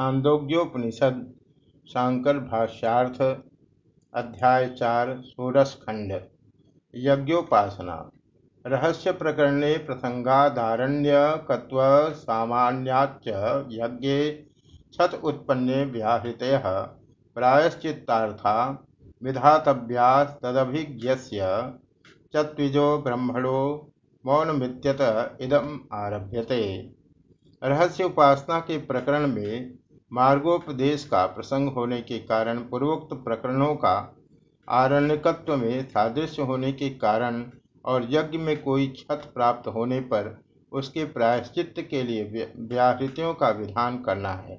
छांदोग्योपनिषद, शांकर भाष्यार्थ, अध्याय चार षोडश खंड यज्ञोपासना। रहस्य प्रकरणे प्रसंगादारण्यकत्व सामान्याच्च यज्ञे छत उत्पन्ने व्याहृतयः प्रायश्चित्तार्था, विधातव्यास्तदभिज्ञस्य, चत्विजो ब्रह्मणो मौनमित्यत इदम आरभ्यते। रहस्य उपासना के प्रकरण में मार्गोपदेश का प्रसंग होने के कारण पूर्वोक्त प्रकरणों का आरण्यकत्व में सादृश्य होने के कारण और यज्ञ में कोई छत प्राप्त होने पर उसके प्रायश्चित के लिए व्याहृतियों का विधान करना है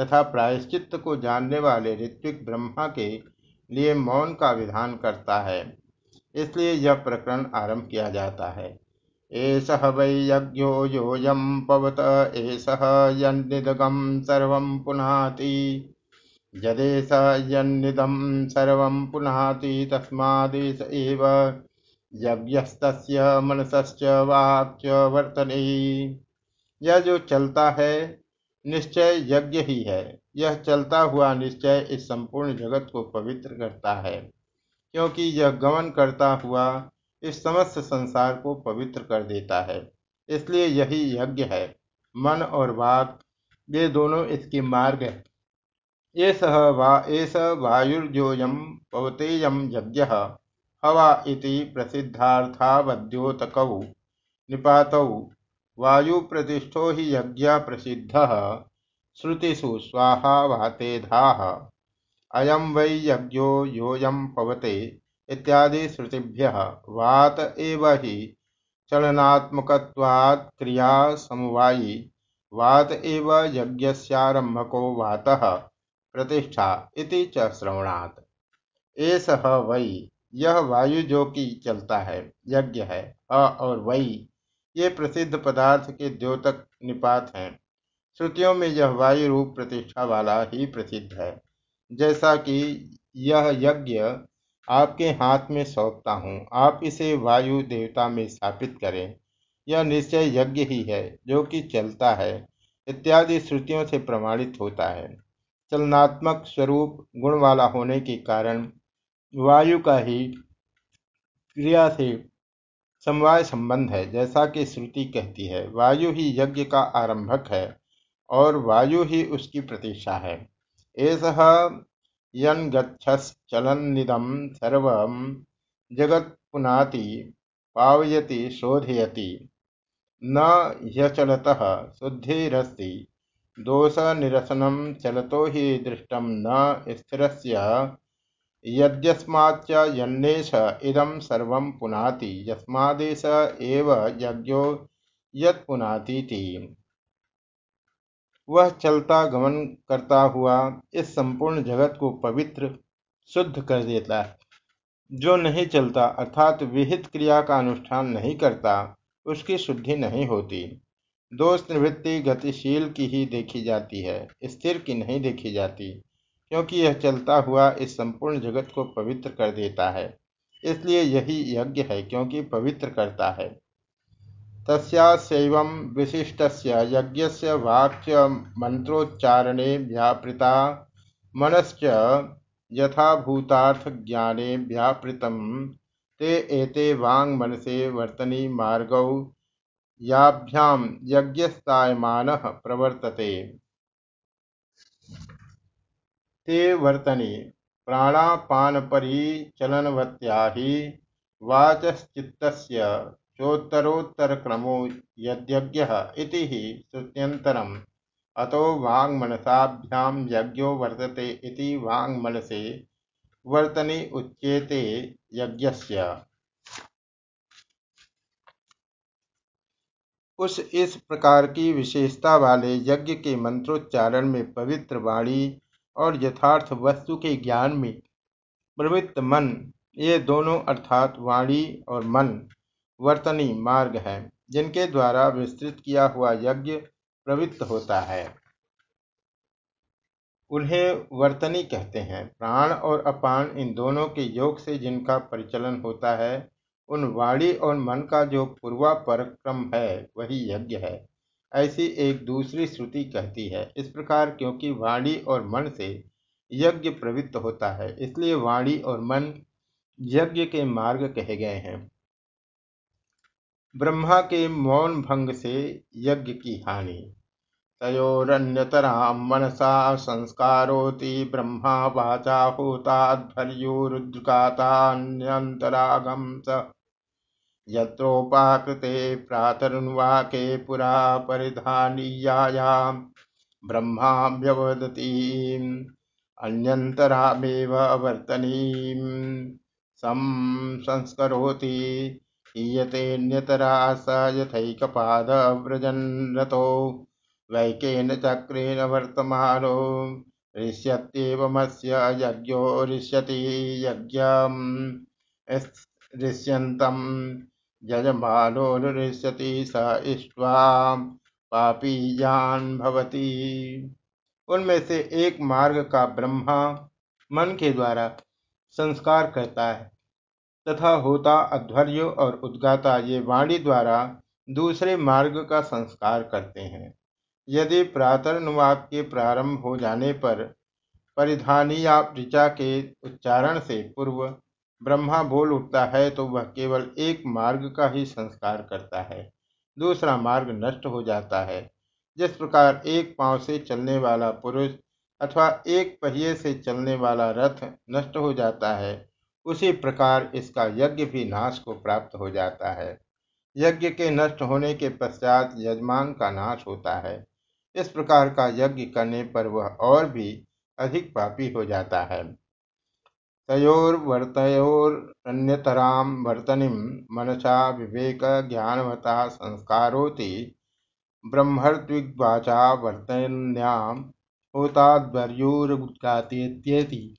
तथा प्रायश्चित को जानने वाले ऋत्विक ब्रह्मा के लिए मौन का विधान करता है। इसलिए यह प्रकरण आरंभ किया जाता है। एष वै यज्ञो योऽयं पवत, एष यन्निदगं सर्वं पुनाति। यन्निदं सर्वं पुनाति तस्मादेश एव यज्ञस्तस्य मनसश्च वर्तने यह जो चलता है, निश्चय यज्ञ ही है। यह चलता हुआ निश्चय इस संपूर्ण जगत को पवित्र करता है, क्योंकि यह गमन करता हुआ इस समस्त संसार को पवित्र कर देता है। इसलिए यही यज्ञ है। मन और वाक, ये दोनों इसके मार्ग है। सह वा एस वायुर्जोयम पवतेयम यज्ञ, हवा इति प्रसिद्धार्थावद्योतकौ, निपातौ। वायुप्रतिष्ठो हि यज्ञ प्रसिद्ध, श्रुतिषु स्वाहा वातेधा। अयम वै यज्ञो योऽयं पवते। इत्यादि श्रुतिभ्य। वात एव ही चलनात्मकत्वात् क्रिया समवायी। वात एव यज्ञस्यारंभको वातः प्रतिष्ठा इति च श्रवणात्। वै यह वायु जो कि चलता है, यज्ञ है, अ और वै, ये प्रसिद्ध पदार्थ के द्योतक निपात हैं। श्रुतियों में यह वायु रूप प्रतिष्ठा वाला ही प्रसिद्ध है। जैसा कि यह यज्ञ आपके हाथ में सौंपता हूँ। आप इसे वायु देवता में स्थापित करें। यह निश्चय यज्ञ ही है, जो कि चलता है, इत्यादि श्रुतियों से प्रमाणित होता है। चलनात्मक स्वरूप गुण वाला होने के कारण वायु का ही क्रिया से समवाय संबंध है, जैसा कि श्रुति कहती है, वायु ही यज्ञ का आरंभक है और वायु ही उसकी प्रतीक्षा है। ऐसा यन्गच्छश्चलन्निदं सर्वं जगत्पुनाति, पावयति, शोधयति। न ह्यचलतः शुद्धिरस्ति, दोषनिरसनं चलतो हि दृष्टं न स्थिरस्य, यद्यस्माच्च यन्नेश इदं सर्वं पुनाति यस्मादेश एव यज्ञो यत्पुनातीति। वह चलता गमन करता हुआ इस संपूर्ण जगत को पवित्र, शुद्ध कर देता है। जो नहीं चलता, अर्थात विहित क्रिया का अनुष्ठान नहीं करता, उसकी शुद्धि नहीं होती। दोष निवृत्ति गतिशील की ही देखी जाती है, स्थिर की नहीं देखी जाती, क्योंकि यह चलता हुआ इस संपूर्ण जगत को पवित्र कर देता है। इसलिए यही यज्ञ है, क्योंकि पवित्र करता है। तस्यास्यैवं विशिष्टस्य यज्ञस्य वाक्च मंत्रोच्चारणे व्यापृता मनश्च यथाभूतार्थज्ञाने व्यापृतं ते एते वाङ्मनसे वर्तनी मार्गौ याभ्यां यज्ञस्तायमानः प्रवर्तते। ते वर्तनी प्राणापानपरिचलनवत्या हि वाचश्चित्तस्य चोत्तरोत्तरक्रमो यद्यज्ञः इति अतो वाङ्मनसाभ्यां यज्ञो वर्तते इति वाङ्मनसे वर्तनी उच्येते यज्ञस्य। उस इस प्रकार की विशेषता वाले यज्ञ के मंत्रोच्चारण में पवित्र वाणी और यथार्थ वस्तु के ज्ञान में प्रवृत्त मन, ये दोनों अर्थात वाणी और मन वर्तनी मार्ग है, जिनके द्वारा विस्तृत किया हुआ यज्ञ प्रवृत्त होता है। उन्हें वर्तनी कहते हैं। प्राण और अपान इन दोनों के योग से जिनका परिचलन होता है, उन वाणी और मन का जो पूर्वा परक्रम है, वही यज्ञ है। ऐसी एक दूसरी श्रुति कहती है। इस प्रकार क्योंकि वाणी और मन से यज्ञ प्रवृत्त होता है, इसलिए वाणी और मन यज्ञ के मार्ग कहे गए हैं। ब्रह्मा के मौन भंग से यज्ञ की हानि। तयोरन्यतरां मनसा संस्कारोति ब्रह्मा वाचा होताध्वर्युरुद्गातान्यन्तरागं स यत्रोपाकृते प्रातरुन्वाके पुरा परिधानीयायां ब्रह्मा व्यवदतीम् अन्यन्तरामेव वर्तनीं संस्करोति हीयतेऽन्यतरा स यथैकपादव्रजन्रतो वैकेन चक्रेण वर्तमानो ऋष्यत्येवमस्य यज्ञो ऋष्यति यज्ञम्। स इष्ट्वा पापीयान भवति। उनमें से एक मार्ग का ब्रह्मा मन के द्वारा संस्कार करता है। तथा होता अध्वर्य और उद्गाता ये वाणी द्वारा दूसरे मार्ग का संस्कार करते हैं। यदि प्रातर्नुवाक के प्रारंभ हो जाने पर परिधानी या ऋचा के उच्चारण से पूर्व ब्रह्मा बोल उठता है तो वह केवल एक मार्ग का ही संस्कार करता है। दूसरा मार्ग नष्ट हो जाता है। जिस प्रकार एक पाँव से चलने वाला पुरुष अथवा एक पहिए से चलने वाला रथ नष्ट हो जाता है उसी प्रकार इसका यज्ञ भी नाश को प्राप्त हो जाता है। यज्ञ के नष्ट होने के पश्चात यजमान का नाश होता है। इस प्रकार का यज्ञ करने पर वह और भी अधिक पापी हो जाता है। तयोर्वर्तयोरन्यतरां वर्तनीं मनसा विवेक ज्ञानवता संस्कारोति ब्रह्मद्विग्वाचा वर्तन्यां होताद्वर्यूर्गातेत्येति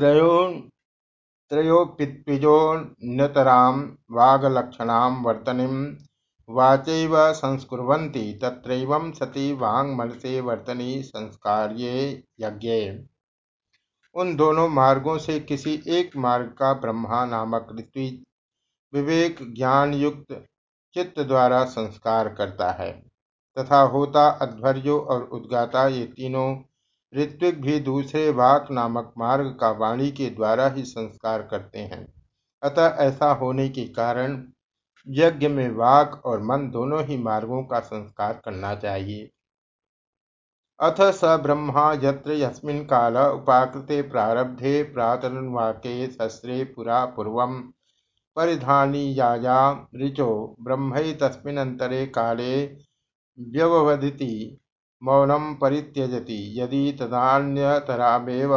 त्रयो त्रयोपित्विजोन्यतरां वागलक्षणां वर्तनीं वाचैव संस्कुर्वन्ति, तत्रैवं सति वाङ्मनसे वर्तनी संस्कार्ये यज्ञे। उन दोनों मार्गों से किसी एक मार्ग का ब्रह्मा नामक ऋत्विज विवेक ज्ञान युक्त चित्त द्वारा संस्कार करता है, तथा होता अध्वर्यो और उद्गाता ये तीनों ऋत्विक भी दूसरे वाक नामक मार्ग का वाणी के द्वारा ही संस्कार करते हैं। अतः ऐसा होने के कारण यज्ञ में वाक और मन दोनों ही मार्गों का संस्कार करना चाहिए। अथ स ब्रह्मा यत्र यस्मिन् काल उपाकृते प्रारब्धे प्रातरुन्वाके शस्त्रे पुरा पूर्वं परिधानीयाया ऋचो ब्रह्मैतस्मिन्नन्तरे काले व्यववदिति मौनं परित्यजति। यदि तदान्यतरामेव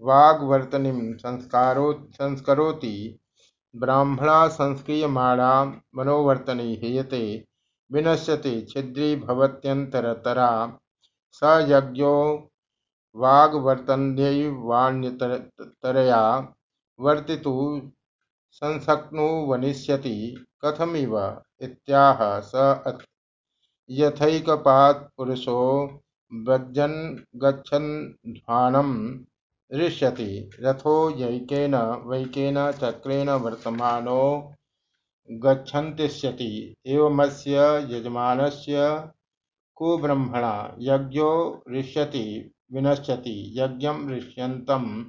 वाग्वर्तनीं संस्कारो संस्करोति ब्राह्मणा संस्क्रियमाणा मनोवर्तनी हीयते, विनश्यति छिद्रीभवत्यन्तरतरा स यज्ञो वाग्वर्तन्यैवान्यतरया वर्तितु संशक्नुवनिष्यति कथमिव इत्याह स यथैकपात्पुरुषो व्रजन् गच्छन्ध्वानम् ऋष्यति। रथो यैकेन वैकेन चक्रेण वर्तमानो गच्छन्तिष्यति। एवमस्य यजमानस्य को ब्रह्मणा यज्ञो ऋष्यति विनश्यति। यज्ञं ऋष्यन्तं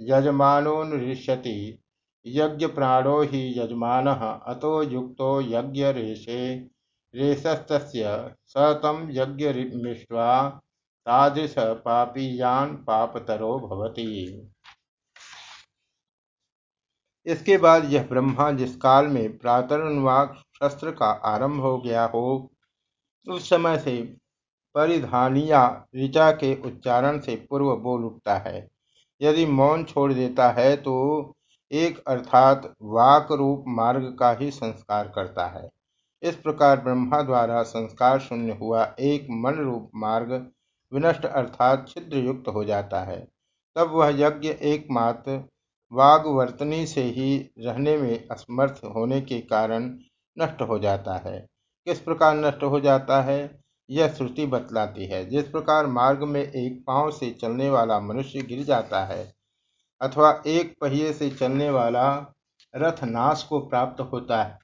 यजमानोनुष्यति यज्ञप्राणो हि यजमानः। अतो युक्तो यज्ञरेषे रेशस्तस्य स तं यज्ञमिष्ट्वा तादृश पापीयान पापतरो भवती। इसके बाद यह ब्रह्मा जिस काल में प्रातरुन्वाक शस्त्र का आरंभ हो गया हो, उस समय से परिधानिया ऋचा के उच्चारण से पूर्व बोल उठता है। यदि मौन छोड़ देता है तो एक अर्थात वाक रूप मार्ग का ही संस्कार करता है। इस प्रकार ब्रह्मा द्वारा संस्कार शून्य हुआ एक मन रूप मार्ग विनष्ट अर्थात छिद्र युक्त हो जाता है। तब वह यज्ञ एकमात्र वागवर्तनी से ही रहने में असमर्थ होने के कारण नष्ट हो जाता है। किस प्रकार नष्ट हो जाता है? यह श्रुति बतलाती है। जिस प्रकार मार्ग में एक पाँव से चलने वाला मनुष्य गिर जाता है अथवा एक पहिए से चलने वाला रथ नाश को प्राप्त होता है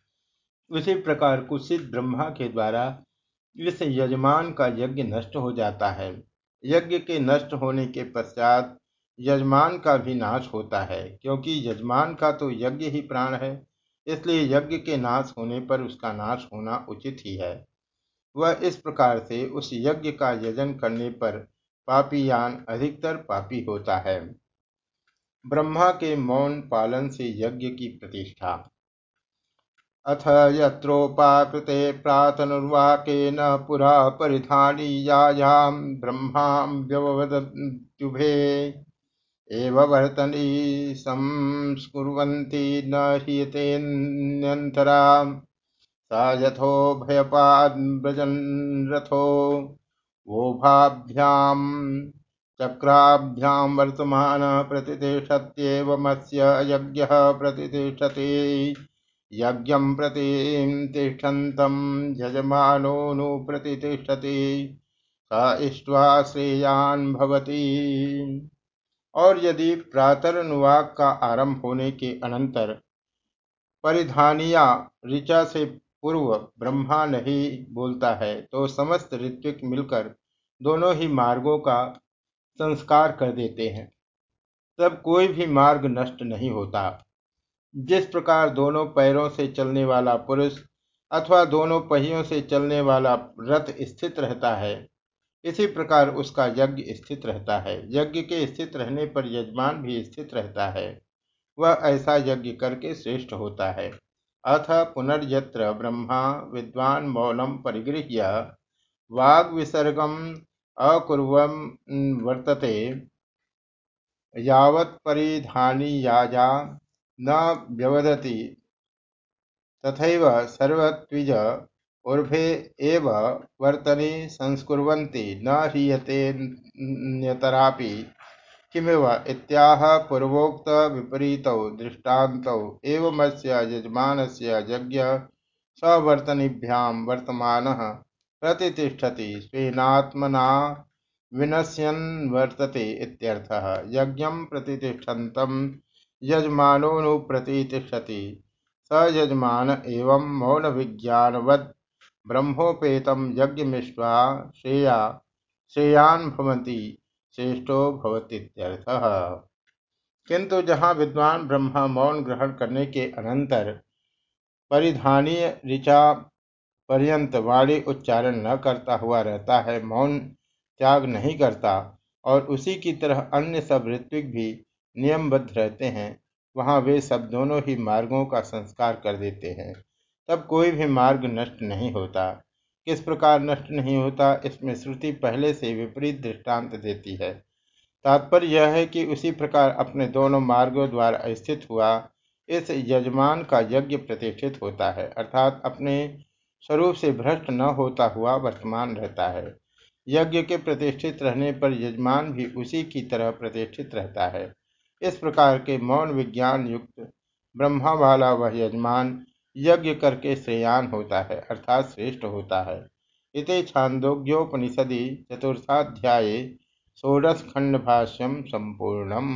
उसी प्रकार कुसित ब्रह्मा के द्वारा इस यजमान का यज्ञ नष्ट हो जाता है। यज्ञ के नष्ट होने के पश्चात यजमान का भी नाश होता है, क्योंकि यजमान का तो यज्ञ ही प्राण है, इसलिए यज्ञ के नाश होने पर उसका नाश होना उचित ही है। वह इस प्रकार से उस यज्ञ का यजन करने पर पापीयान अधिकतर पापी होता है। ब्रह्मा के मौन पालन से यज्ञ की प्रतिष्ठा। अथ यत्रोपाकृते प्रातनुर्वाकेन पुरा परिधानीयायां ब्रह्मां व्यवदत्युभे एव वर्तनी संस्कुर्वन्ति न ह्रियतेऽन्यन्तरा स यथो भयपाद्व्रजन् रथो वोभाभ्याम् चक्राभ्यां वर्तमान प्रतिष्ठत्येवमस्य यज्ञः प्रतिष्ठते यज्ञं प्रतिष्ठन्तं यजमानोऽनुप्रतिष्ठति स इष्ट्वा श्रेयान् भवति। और यदि प्रातरनुवाक का आरंभ होने के अनंतर परिधानिया ऋचा से पूर्व ब्रह्मा नहीं बोलता है तो समस्त ऋत्विक मिलकर दोनों ही मार्गों का संस्कार कर देते हैं। तब कोई भी मार्ग नष्ट नहीं होता। जिस प्रकार दोनों पैरों से चलने वाला पुरुष अथवा दोनों पहियों से चलने वाला रथ स्थित रहता है, इसी प्रकार उसका यज्ञ स्थित रहता है। यज्ञ के स्थित रहने पर यजमान भी स्थित रहता है। वह ऐसा यज्ञ करके श्रेष्ठ होता है। अथ पुनर्यत्र ब्रह्मा विद्वान मौलम परिगृह्य, वाग विसर्गम अकुर्वन् वर्तते, यावत् परिधानीयाजा न व्यवदति। तथैव सर्वत्विज ऊर्भे एव वर्तनी संस्कुर्वन्ति। न ह्रियतेऽन्यतरापि। किमिव? पूर्वोक्त विपरीतौ दृष्टान्तौ एवमस्य यजमानस्य यज्ञ सवर्तनीभ्यां वर्तमानः प्रतिष्ठति स्वेनात्मना विनश्यन् वर्तते इत्यर्थः। यज्ञं यजमानोऽनुप्रतिष्ठति स यजमान एवं मौन विज्ञानवद ब्रह्मोपेतम यज्ञमिष्ट्वा श्रेया, श्रेयान भवंती श्रेष्ठो भवतीत्यर्थः किंतु जहाँ विद्वान ब्रह्मा मौन ग्रहण करने के अनंतर परिधानीय ऋचा पर्यंत वाणी उच्चारण न करता हुआ रहता है, मौन त्याग नहीं करता, और उसी की तरह अन्य सब ऋत्विक भी नियमबद्ध रहते हैं, वहाँ वे सब दोनों ही मार्गों का संस्कार कर देते हैं। तब कोई भी मार्ग नष्ट नहीं होता। किस प्रकार नष्ट नहीं होता, इसमें श्रुति पहले से विपरीत दृष्टांत देती है। तात्पर्य यह है कि उसी प्रकार अपने दोनों मार्गों द्वारा स्थित हुआ इस यजमान का यज्ञ प्रतिष्ठित होता है, अर्थात अपने स्वरूप से भ्रष्ट न होता हुआ वर्तमान रहता है। यज्ञ के प्रतिष्ठित रहने पर यजमान भी उसी की तरह प्रतिष्ठित रहता है। इस प्रकार के मौन विज्ञान युक्त ब्रह्मा वाला वह यजमान यज्ञ करके श्रेयान होता है, अर्थात श्रेष्ठ होता है। इति छांदोग्योपनिषदि चतुर्थाध्याय षोडश खंड संपूर्णम।